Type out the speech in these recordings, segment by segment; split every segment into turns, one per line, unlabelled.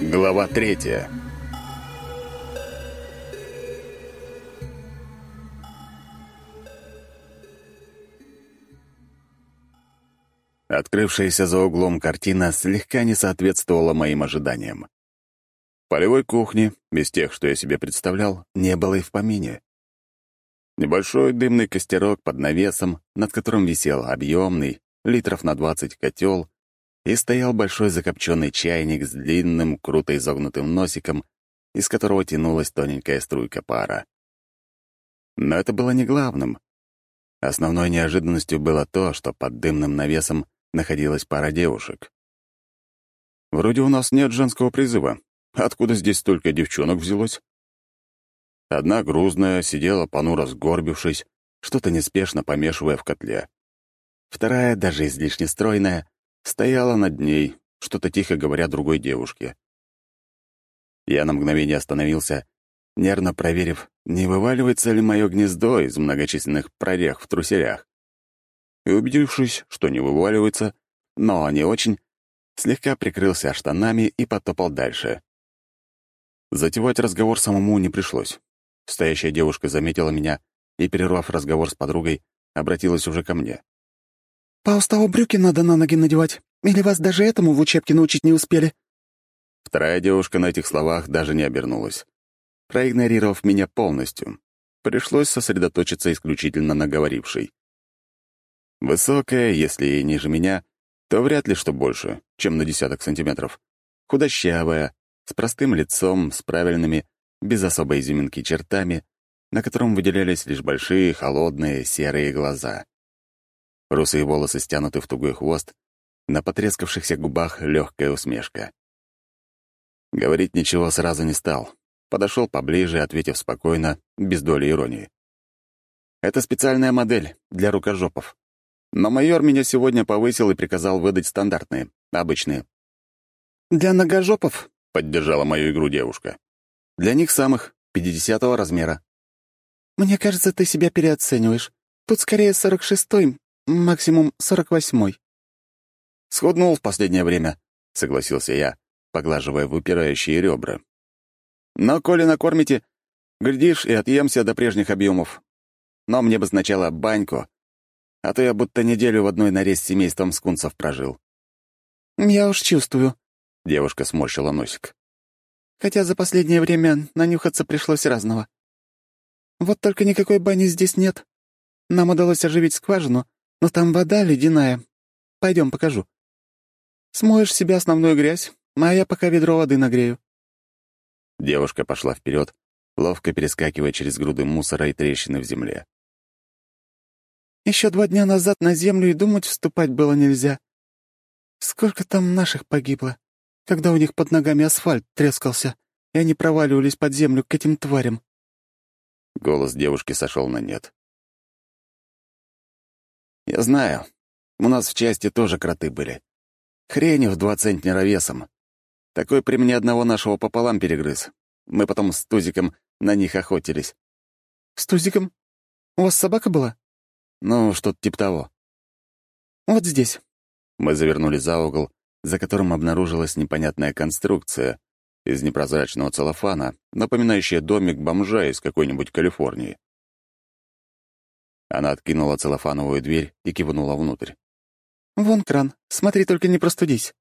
Глава третья. Открывшаяся за углом картина слегка не соответствовала моим ожиданиям. Полевой кухни, без тех, что я себе представлял, не было и в помине. Небольшой дымный костерок под навесом, над которым висел объемный, литров на двадцать котел, и стоял большой закопченный чайник с длинным, круто изогнутым носиком, из которого тянулась тоненькая струйка пара. Но это было не главным. Основной неожиданностью было то, что под дымным навесом находилась пара девушек. Вроде у нас нет женского призыва. Откуда здесь столько девчонок взялось? Одна грузная сидела понуро сгорбившись, что-то неспешно помешивая в котле. Вторая, даже излишне стройная, стояла над ней, что-то тихо говоря другой девушке. Я на мгновение остановился, нервно проверив, не вываливается ли мое гнездо из многочисленных прорех в труселях. И убедившись, что не вываливается, но не очень, слегка прикрылся штанами и потопал дальше. Затевать разговор самому не пришлось. Стоящая девушка заметила меня и, перервав разговор с подругой, обратилась уже ко мне.
«По брюки надо на ноги надевать. Или вас даже этому в учебке научить не успели?»
Вторая девушка на этих словах даже не обернулась, проигнорировав меня полностью. Пришлось сосредоточиться исключительно на говорившей. Высокая, если и ниже меня, то вряд ли что больше, чем на десяток сантиметров. Худощавая, с простым лицом, с правильными, без особой изюминки чертами, на котором выделялись лишь большие, холодные, серые глаза. Русые волосы стянуты в тугой хвост, на потрескавшихся губах легкая усмешка. Говорить ничего сразу не стал. Подошел поближе, ответив спокойно, без доли иронии. «Это специальная модель для рукожопов. Но майор меня сегодня повысил и приказал выдать стандартные, обычные».
«Для ногожопов?»
— поддержала мою игру девушка. Для них самых, пятидесятого размера.
«Мне кажется, ты себя переоцениваешь. Тут скорее сорок шестой, максимум сорок восьмой».
«Сходнул в последнее время», — согласился я, поглаживая выпирающие ребра. «Но коли накормите, глядишь, и отъемся до прежних объемов. Но мне бы сначала баньку, а то я будто неделю в одной норе с семейством скунсов прожил».
«Я уж чувствую», —
девушка сморщила носик
хотя за последнее время нанюхаться пришлось разного. Вот только никакой бани здесь нет. Нам удалось оживить скважину, но там вода ледяная. Пойдем, покажу. Смоешь себе основную грязь, а я пока ведро воды нагрею».
Девушка пошла вперед, ловко перескакивая через груды мусора и трещины в земле.
Еще два дня назад на землю и думать вступать было нельзя. Сколько там наших погибло? когда у них под ногами асфальт трескался, и они проваливались под землю к этим тварям.
Голос девушки сошел на нет. «Я знаю. У нас в части тоже кроты были. Хрени в два центнера весом. Такой при мне одного нашего пополам перегрыз. Мы потом с Тузиком на них охотились».
«С Тузиком? У вас собака была?»
«Ну, что-то типа того».
«Вот здесь».
Мы завернули за угол за которым обнаружилась непонятная конструкция из непрозрачного целлофана, напоминающая домик бомжа из какой-нибудь Калифорнии. Она откинула целлофановую дверь и кивнула внутрь.
«Вон кран. Смотри, только не простудись».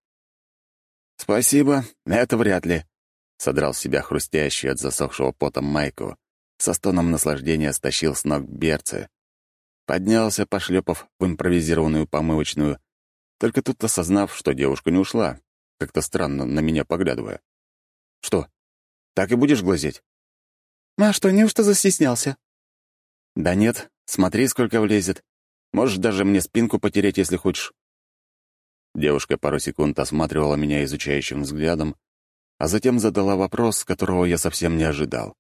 «Спасибо, это вряд ли», — содрал с себя хрустящую от засохшего пота майку, со стоном наслаждения стащил с ног берцы, поднялся, пошлепав в импровизированную помывочную, только тут осознав, что девушка не ушла, как-то странно на меня поглядывая. «Что, так и будешь глазеть?»
«А что, неужто застеснялся?»
«Да нет, смотри, сколько влезет. Можешь даже мне спинку потереть, если хочешь». Девушка пару секунд осматривала меня изучающим взглядом, а затем задала вопрос, которого я совсем не ожидал.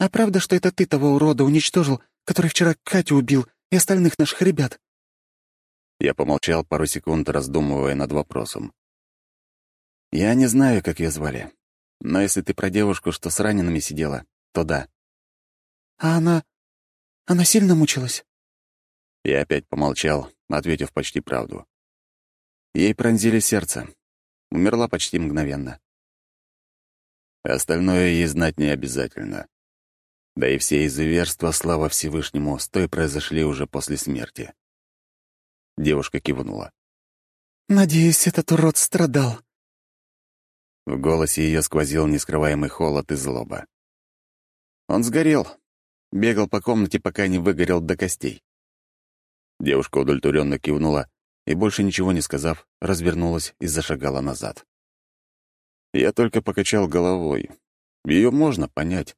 «А правда, что это ты того урода уничтожил, который вчера Катю убил и остальных наших ребят?»
Я помолчал пару секунд, раздумывая над вопросом. «Я не знаю, как ее звали, но если ты про девушку, что с ранеными сидела, то да».
«А она... она сильно мучилась?»
Я опять помолчал, ответив почти правду. Ей пронзили сердце. умерла почти мгновенно. Остальное ей знать не обязательно. Да и все изуверства, слава Всевышнему, с той произошли уже после смерти. Девушка кивнула.
«Надеюсь, этот урод страдал».
В голосе ее сквозил нескрываемый холод и злоба. Он сгорел. Бегал по комнате, пока не выгорел до костей. Девушка удовлетворенно кивнула и, больше ничего не сказав, развернулась и зашагала назад. Я только покачал головой. Ее можно понять.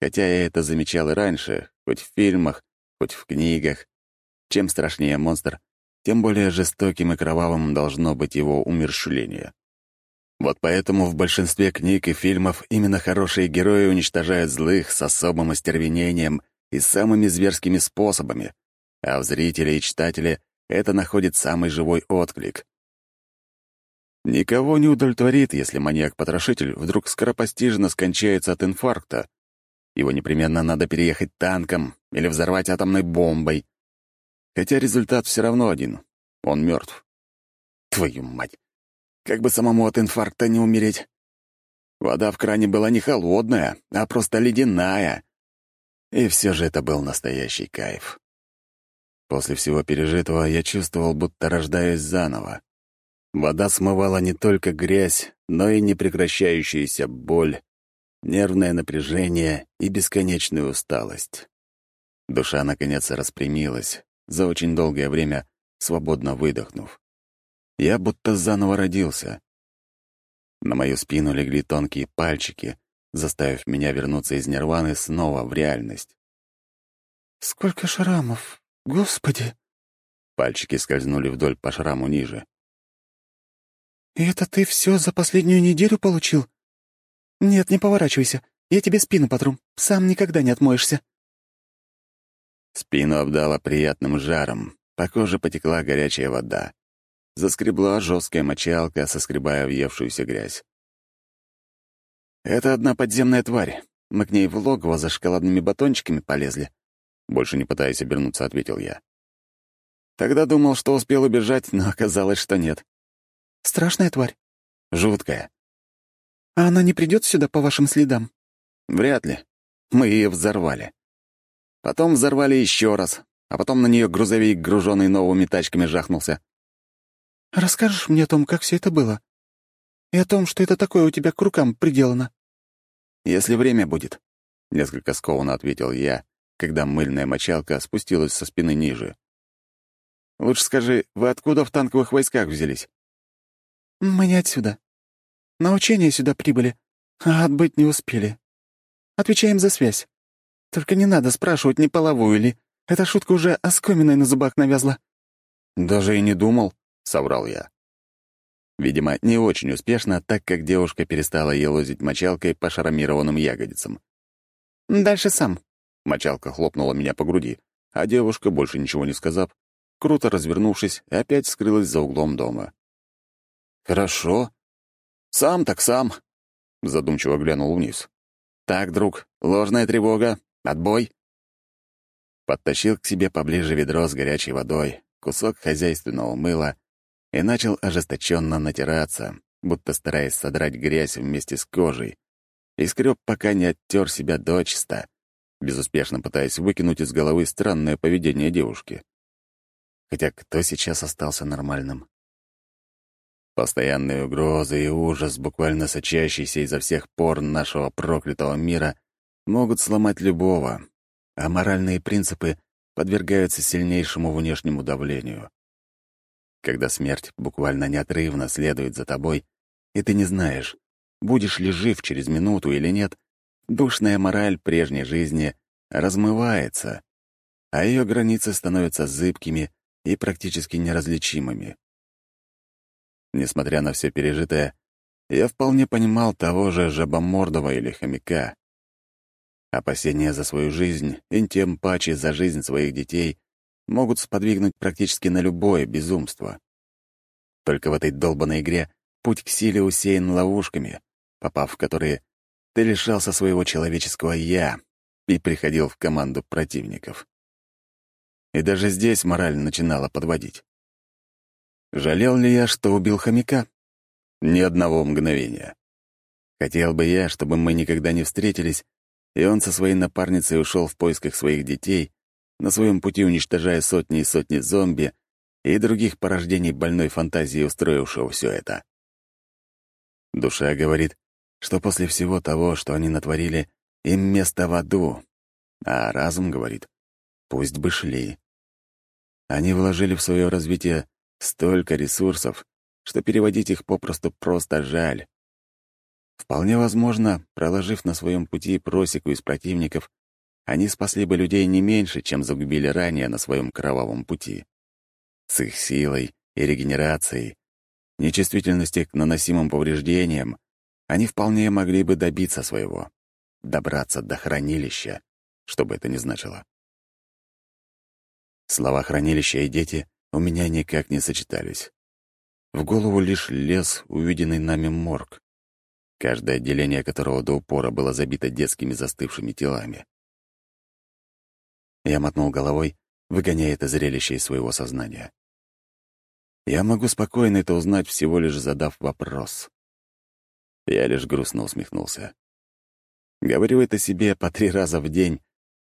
Хотя я это замечал и раньше, хоть в фильмах, хоть в книгах. Чем страшнее монстр, тем более жестоким и кровавым должно быть его умершление. Вот поэтому в большинстве книг и фильмов именно хорошие герои уничтожают злых с особым остервенением и самыми зверскими способами, а в зрителе и читателе это находит самый живой отклик. Никого не удовлетворит, если маньяк-потрошитель вдруг скоропостижно скончается от инфаркта. Его непременно надо переехать танком или взорвать атомной бомбой. Хотя результат все равно один — он мертв. Твою мать! Как бы самому от инфаркта не умереть. Вода в кране была не холодная, а просто ледяная. И все же это был настоящий кайф. После всего пережитого я чувствовал, будто рождаюсь заново. Вода смывала не только грязь, но и непрекращающуюся боль, нервное напряжение и бесконечную усталость. Душа, наконец, распрямилась, за очень долгое время свободно выдохнув. Я будто заново родился. На мою спину легли тонкие пальчики, заставив меня вернуться из нирваны снова в реальность.
«Сколько шрамов, господи!»
Пальчики скользнули вдоль по шраму ниже.
«И это ты все за последнюю неделю получил? Нет, не поворачивайся, я тебе спину потру, сам никогда не отмоешься».
Спину обдала приятным жаром, по коже потекла горячая вода. Заскребла жесткая мочалка, соскребая въевшуюся грязь. «Это одна подземная тварь. Мы к ней в логово за шоколадными батончиками полезли». Больше не пытаясь обернуться, ответил я. Тогда думал, что успел убежать, но оказалось, что нет.
«Страшная тварь?»
«Жуткая».
«А она не придет сюда по вашим следам?»
«Вряд ли. Мы ее взорвали. Потом взорвали еще раз, а потом на нее грузовик, груженный новыми тачками, жахнулся.
Расскажешь мне о том, как все это было? И о том, что это такое у тебя к рукам приделано?»
«Если время будет», — несколько скованно ответил я, когда мыльная мочалка спустилась со спины ниже. «Лучше скажи, вы откуда в танковых войсках взялись?»
«Мы не отсюда. На учения сюда прибыли, а отбыть не успели. Отвечаем за связь. Только не надо спрашивать, не половую ли. Эта шутка уже оскоменной на зубах навязла».
«Даже и не думал», соврал я. Видимо, не очень успешно, так как девушка перестала елозить мочалкой по шаромированным ягодицам.
«Дальше сам».
Мочалка хлопнула меня по груди, а девушка, больше ничего не сказав, круто развернувшись, опять скрылась за углом дома. «Хорошо. Сам так сам», — задумчиво глянул вниз. «Так, друг, ложная тревога. Отбой». Подтащил к себе поближе ведро с горячей водой, кусок хозяйственного мыла и начал ожесточенно натираться, будто стараясь содрать грязь вместе с кожей, и скреб, пока не оттер себя дочисто, безуспешно пытаясь выкинуть из головы странное поведение девушки. Хотя кто сейчас остался нормальным? Постоянные угрозы и ужас, буквально сочащийся изо всех пор нашего проклятого мира, могут сломать любого, а моральные принципы подвергаются сильнейшему внешнему давлению когда смерть буквально неотрывно следует за тобой, и ты не знаешь, будешь ли жив через минуту или нет, душная мораль прежней жизни размывается, а ее границы становятся зыбкими и практически неразличимыми. Несмотря на все пережитое, я вполне понимал того же жабомордого или хомяка. Опасения за свою жизнь, и тем паче за жизнь своих детей, могут сподвигнуть практически на любое безумство. Только в этой долбанной игре путь к силе усеян ловушками, попав в которые ты лишался своего человеческого «я» и приходил в команду противников. И даже здесь мораль начинала подводить. Жалел ли я, что убил хомяка? Ни одного мгновения. Хотел бы я, чтобы мы никогда не встретились, и он со своей напарницей ушел в поисках своих детей, на своем пути уничтожая сотни и сотни зомби и других порождений больной фантазии, устроившего все это. Душа говорит, что после всего того, что они натворили, им место в аду, а разум говорит, пусть бы шли. Они вложили в свое развитие столько ресурсов, что переводить их попросту просто жаль. Вполне возможно, проложив на своем пути просеку из противников, они спасли бы людей не меньше, чем загубили ранее на своем кровавом пути. С их силой и регенерацией, нечувствительности к наносимым повреждениям, они вполне могли бы добиться своего, добраться до хранилища, что бы это ни значило. Слова «хранилище» и «дети» у меня никак не сочетались. В голову лишь лез увиденный нами морг, каждое отделение которого до упора было забито детскими застывшими телами. Я мотнул головой, выгоняя это зрелище из своего сознания. Я могу спокойно это узнать, всего лишь задав вопрос. Я лишь грустно усмехнулся. Говорю это себе по три раза в день,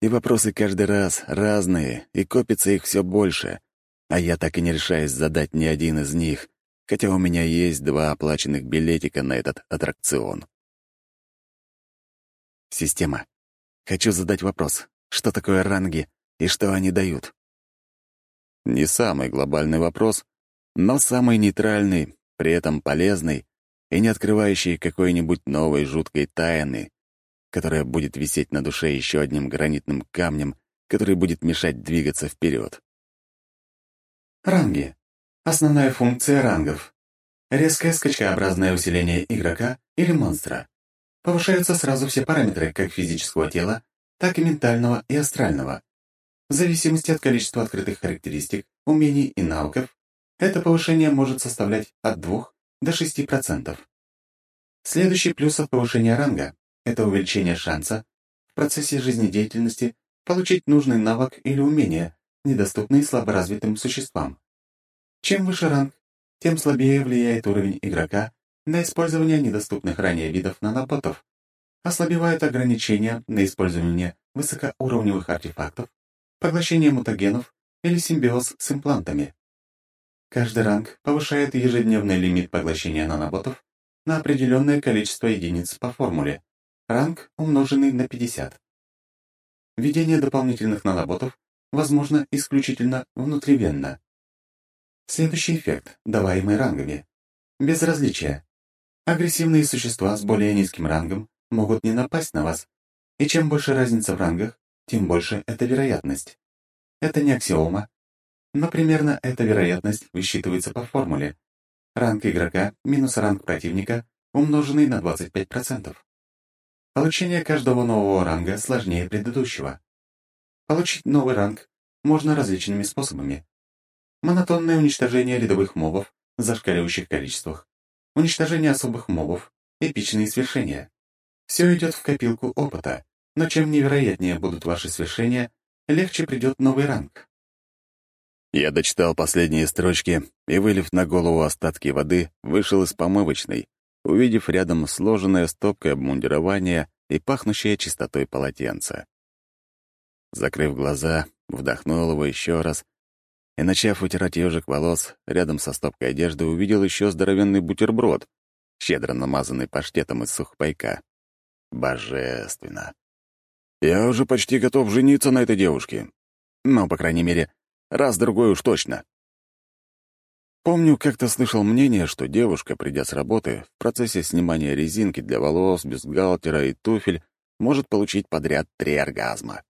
и вопросы каждый раз разные, и копится их все больше, а я так и не решаюсь задать ни один из них, хотя у меня есть два оплаченных билетика на этот аттракцион. Система. Хочу задать вопрос. Что такое ранги и что они дают? Не самый глобальный вопрос, но самый нейтральный, при этом полезный и не открывающий какой-нибудь новой жуткой тайны, которая будет висеть на душе еще одним гранитным камнем, который будет мешать двигаться вперед.
Ранги. Основная функция рангов. Резкое скачкообразное усиление игрока или монстра. Повышаются сразу все параметры как физического тела, так и ментального и астрального. В зависимости от количества открытых характеристик, умений и навыков, это повышение может составлять от 2 до 6%. Следующий плюс от повышения ранга — это увеличение шанса в процессе жизнедеятельности получить нужный навык или умение, недоступные слаборазвитым существам. Чем выше ранг, тем слабее влияет уровень игрока на использование недоступных ранее видов наноботов, ослабевают ограничения на использование высокоуровневых артефактов, поглощение мутагенов или симбиоз с имплантами. Каждый ранг повышает ежедневный лимит поглощения наноботов на определенное количество единиц по формуле, ранг умноженный на 50. Введение дополнительных наноботов возможно исключительно внутривенно. Следующий эффект, даваемый рангами. Безразличие. Агрессивные существа с более низким рангом могут не напасть на вас, и чем больше разница в рангах, тем больше эта вероятность. Это не аксиома, но примерно эта вероятность высчитывается по формуле. Ранг игрока минус ранг противника, умноженный на 25%. Получение каждого нового ранга сложнее предыдущего. Получить новый ранг можно различными способами. Монотонное уничтожение рядовых мобов в зашкаливающих количествах, уничтожение особых мобов, эпичные свершения. Все идет в копилку опыта, но чем невероятнее будут ваши свершения, легче придет новый ранг.
Я дочитал последние строчки и, вылив на голову остатки воды, вышел из помывочной, увидев рядом сложенное стопкой обмундирование и пахнущее чистотой полотенце. Закрыв глаза, вдохнул его еще раз и, начав вытирать ежик волос, рядом со стопкой одежды увидел еще здоровенный бутерброд, щедро намазанный паштетом из сухпайка. Божественно. Я уже почти готов жениться на этой девушке. Ну, по крайней мере, раз-другой уж точно. Помню, как-то слышал мнение, что девушка, придя с работы, в процессе снимания резинки для волос, бюстгальтера и туфель, может получить подряд три оргазма.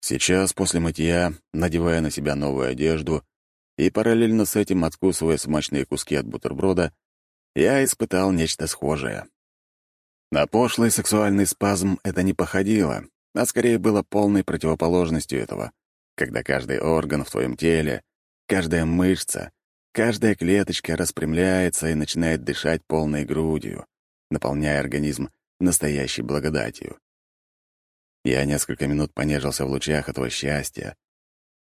Сейчас, после мытья, надевая на себя новую одежду и параллельно с этим откусывая смачные куски от бутерброда, я испытал нечто схожее. На пошлый сексуальный спазм это не походило, а скорее было полной противоположностью этого, когда каждый орган в твоем теле, каждая мышца, каждая клеточка распрямляется и начинает дышать полной грудью, наполняя организм настоящей благодатью. Я несколько минут понежился в лучах этого счастья,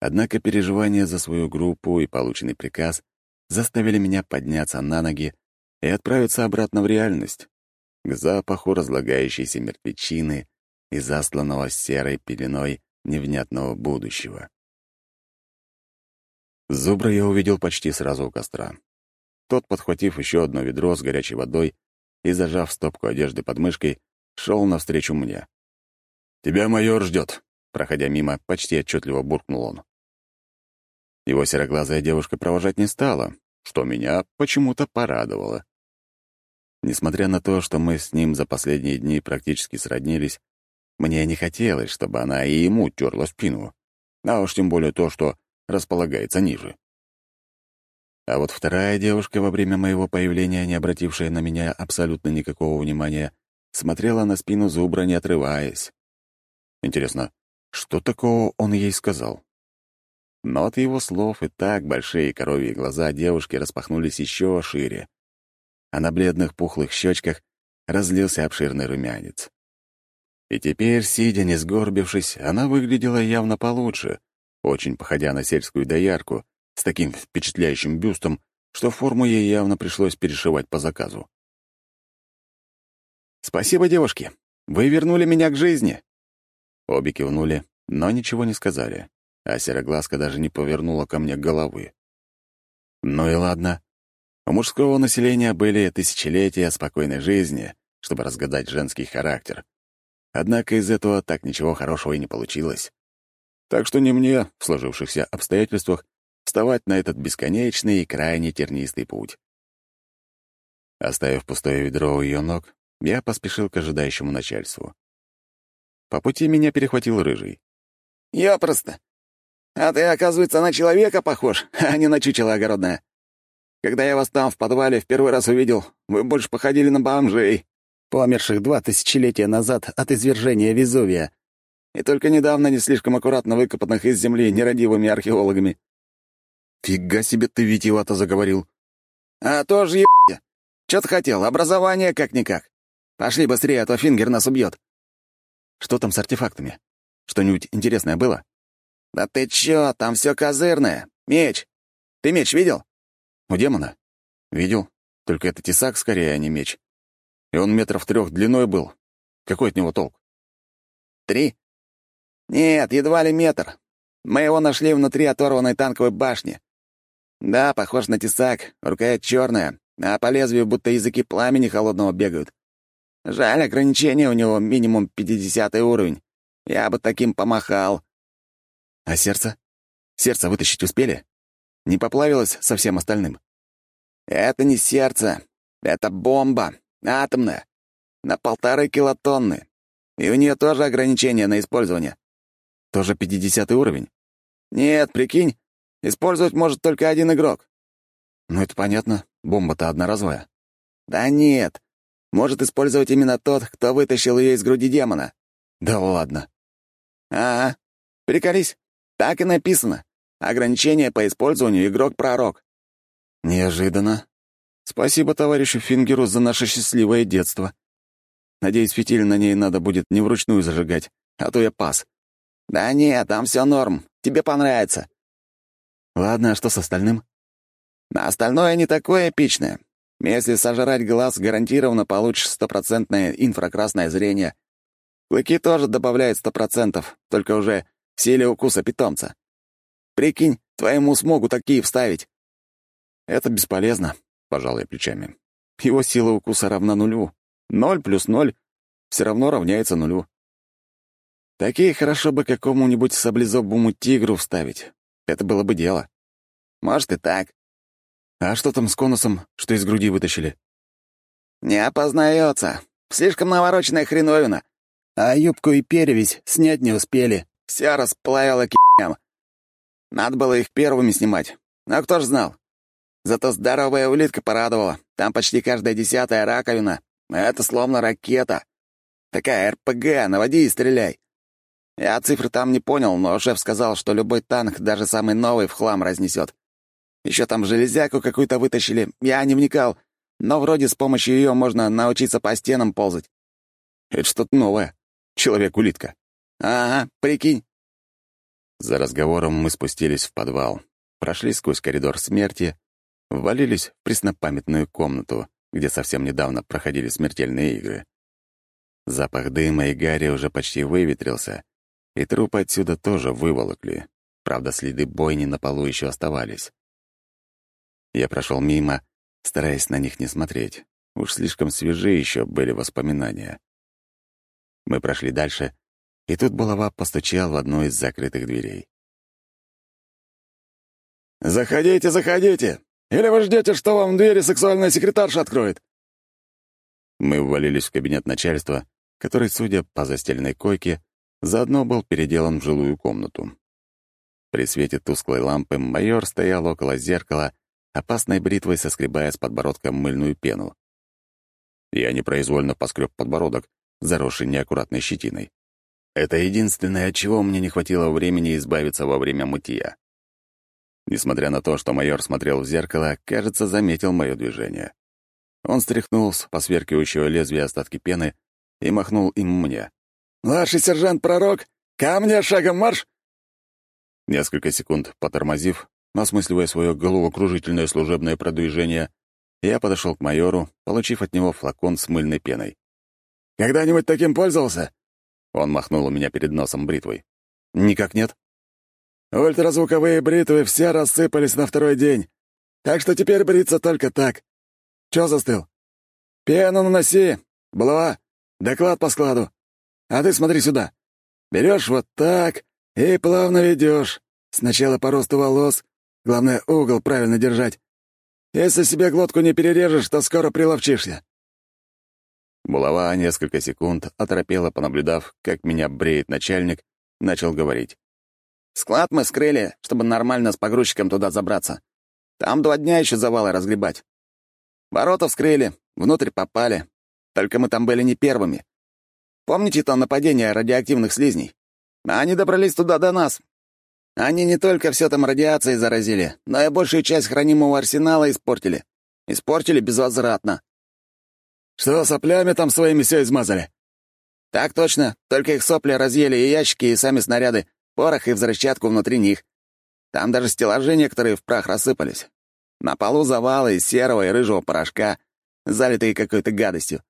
однако переживания за свою группу и полученный приказ заставили меня подняться на ноги и отправиться обратно в реальность, к запаху разлагающейся мертвечины и засланного серой пеленой невнятного будущего. Зубра я увидел почти сразу у костра. Тот, подхватив еще одно ведро с горячей водой и зажав стопку одежды под мышкой, шел навстречу мне. «Тебя майор ждет», — проходя мимо, почти отчетливо буркнул он. Его сероглазая девушка провожать не стала, что меня почему-то порадовало. Несмотря на то, что мы с ним за последние дни практически сроднились, мне не хотелось, чтобы она и ему терла спину, а уж тем более то, что располагается ниже. А вот вторая девушка во время моего появления, не обратившая на меня абсолютно никакого внимания, смотрела на спину зубра, не отрываясь. Интересно, что такого он ей сказал? Но от его слов и так большие коровьи глаза девушки распахнулись еще шире, а на бледных пухлых щечках разлился обширный румянец. И теперь, сидя не сгорбившись, она выглядела явно получше, очень походя на сельскую доярку, с таким впечатляющим бюстом, что форму ей явно пришлось перешивать по заказу. «Спасибо, девушки. Вы вернули меня к жизни». Обе кивнули, но ничего не сказали, а сероглазка даже не повернула ко мне головы. Ну и ладно. У мужского населения были тысячелетия спокойной жизни, чтобы разгадать женский характер. Однако из этого так ничего хорошего и не получилось. Так что не мне, в сложившихся обстоятельствах, вставать на этот бесконечный и крайне тернистый путь. Оставив пустое ведро у ее ног, я поспешил к ожидающему начальству. По пути меня перехватил рыжий.
«Я просто. А ты, оказывается, на человека похож, а не на чучело огородное. Когда я вас там в подвале в первый раз увидел, вы больше походили на бомжей, померших два тысячелетия назад от извержения Везувия, и только недавно не слишком аккуратно выкопанных из земли нерадивыми археологами.
«Фига себе ты витиевато заговорил».
«А то же ебать. Чё ты хотел? Образование как-никак. Пошли быстрее, а то Фингер нас убьет.
«Что там с артефактами? Что-нибудь интересное было?»
«Да ты чё, там все козырное. Меч. Ты меч видел?»
«У демона?» «Видел. Только это тесак скорее, а не меч. И он метров трех длиной был. Какой от него толк?»
«Три? Нет, едва ли метр. Мы его нашли внутри оторванной танковой башни. Да, похож на тесак, рукоять черная, а по лезвию будто языки пламени холодного бегают. Жаль, ограничение у него минимум 50 уровень. Я бы таким помахал.
А сердце? Сердце вытащить успели? Не поплавилось со всем остальным?
Это не сердце. Это бомба. Атомная. На полторы килотонны. И у нее тоже ограничение на использование.
Тоже 50 уровень?
Нет, прикинь, использовать может только один игрок.
Ну, это понятно. Бомба-то одноразовая.
Да нет. Может использовать именно тот, кто вытащил ее из груди демона.
Да ладно.
Ага. Приколись. Так и написано. Ограничение по использованию игрок-пророк.
Неожиданно. Спасибо товарищу Фингеру за наше счастливое детство. Надеюсь, фитиль на ней надо будет не вручную зажигать, а то я пас.
Да нет, там все норм. Тебе понравится.
Ладно, а что с остальным?
А остальное не такое эпичное. Если сожрать глаз, гарантированно получишь стопроцентное инфракрасное зрение. Клыки тоже добавляют сто процентов, только уже в силе укуса питомца. Прикинь, твоему смогу такие вставить.
Это бесполезно, пожал я плечами. Его сила укуса равна нулю. Ноль плюс ноль все равно равняется нулю. Такие хорошо бы какому-нибудь саблезобому тигру вставить. Это было бы дело.
Может и так.
А что там с конусом, что из груди вытащили?
Не опознается. Слишком навороченная хреновина. А юбку и перевязь снять не успели. Вся расплавила к***ям. Надо было их первыми снимать. Но кто ж знал? Зато здоровая улитка порадовала. Там почти каждая десятая раковина. Это словно ракета. Такая РПГ, наводи и стреляй. Я цифры там не понял, но шеф сказал, что любой танк, даже самый новый, в хлам разнесет. Еще там железяку какую-то вытащили, я не вникал, но вроде с помощью ее можно научиться по стенам ползать.
Это что-то новое. Человек-улитка.
Ага, прикинь.
За разговором мы спустились в подвал, прошли сквозь коридор смерти, ввалились в преснопамятную комнату, где совсем недавно проходили смертельные игры. Запах дыма и гари уже почти выветрился, и трупы отсюда тоже выволокли. Правда, следы бойни на полу еще оставались. Я прошел мимо, стараясь на них не смотреть. Уж слишком свежи еще были воспоминания. Мы прошли дальше, и тут булава постучал в одну из закрытых дверей.
«Заходите, заходите! Или вы ждете, что вам двери сексуальная секретарша откроет?»
Мы ввалились в кабинет начальства, который, судя по застеленной койке, заодно был переделан в жилую комнату. При свете тусклой лампы майор стоял около зеркала, опасной бритвой соскребая с подбородка мыльную пену. Я непроизвольно поскреб подбородок, заросший неаккуратной щетиной. Это единственное, от чего мне не хватило времени избавиться во время мытья. Несмотря на то, что майор смотрел в зеркало, кажется, заметил мое движение. Он стряхнул с посверкивающего лезвия остатки пены и махнул им мне.
«Младший сержант-пророк, ко мне шагом марш!»
Несколько секунд потормозив, осмысливая свое головокружительное служебное продвижение, я подошел к майору, получив от него флакон с мыльной пеной.
«Когда-нибудь таким пользовался?»
Он махнул у меня перед носом бритвой. «Никак нет».
«Ультразвуковые бритвы все рассыпались на второй день, так что теперь бриться только так. Чё застыл? Пену наноси, булава, доклад по складу. А ты смотри сюда. Берешь вот так и плавно ведешь. Сначала по росту волос, главное, угол правильно держать. Если себе глотку не перережешь, то скоро приловчишься».
Булава несколько секунд, оторопела, понаблюдав, как меня бреет начальник, начал говорить.
«Склад мы скрыли, чтобы нормально с погрузчиком туда забраться. Там два дня еще завалы разгребать. Ворота вскрыли, внутрь попали. Только мы там были не первыми. Помните то нападение радиоактивных слизней? Они добрались туда до нас, они не только все там радиацией заразили, но и большую часть хранимого арсенала испортили. Испортили безвозвратно.
Что, соплями там своими все измазали?
Так точно, только их сопли разъели и ящики, и сами снаряды, порох и взрывчатку внутри них. Там даже стеллажи некоторые в прах рассыпались. На полу завалы из серого и рыжего порошка, залитые какой-то гадостью.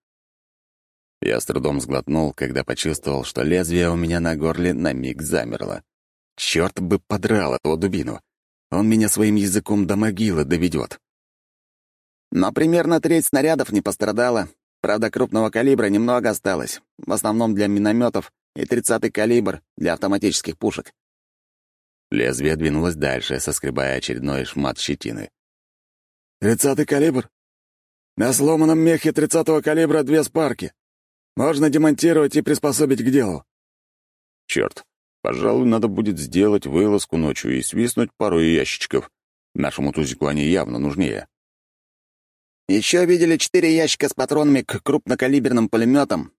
Я с трудом сглотнул, когда почувствовал, что лезвие у меня на горле на миг замерло. Черт бы подрал этого дубину. Он меня своим языком до могилы доведет.
Но примерно треть снарядов не пострадала. Правда, крупного калибра немного осталось. В основном для минометов и 30-й калибр для автоматических пушек.
Лезвие двинулось дальше, соскребая очередной шмат щетины.
«Тридцатый калибр? На сломанном мехе тридцатого калибра две спарки. Можно демонтировать и приспособить к делу».
Черт, Пожалуй, надо будет сделать вылазку ночью и свистнуть пару ящичков. Нашему тузику они явно нужнее.
Еще видели четыре ящика с патронами к крупнокалиберным пулеметам.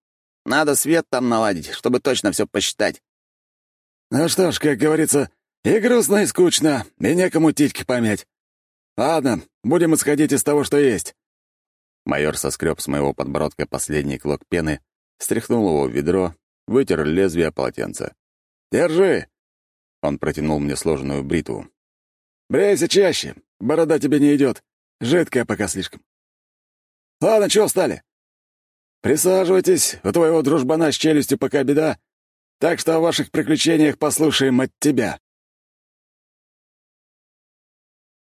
Надо свет там наладить, чтобы точно все посчитать.
Ну что ж, как говорится, и грустно, и скучно, и некому титьки помять. Ладно, будем исходить из того, что есть.
Майор соскреб с моего подбородка последний клок пены, стряхнул его в ведро, вытер лезвие полотенца.
«Держи!»
Он протянул мне сложенную бритву.
«Брейся чаще, борода тебе не идет, жидкая пока слишком. Ладно, чего встали? Присаживайтесь, у твоего дружбана с челюстью пока беда, так что о ваших приключениях послушаем от тебя».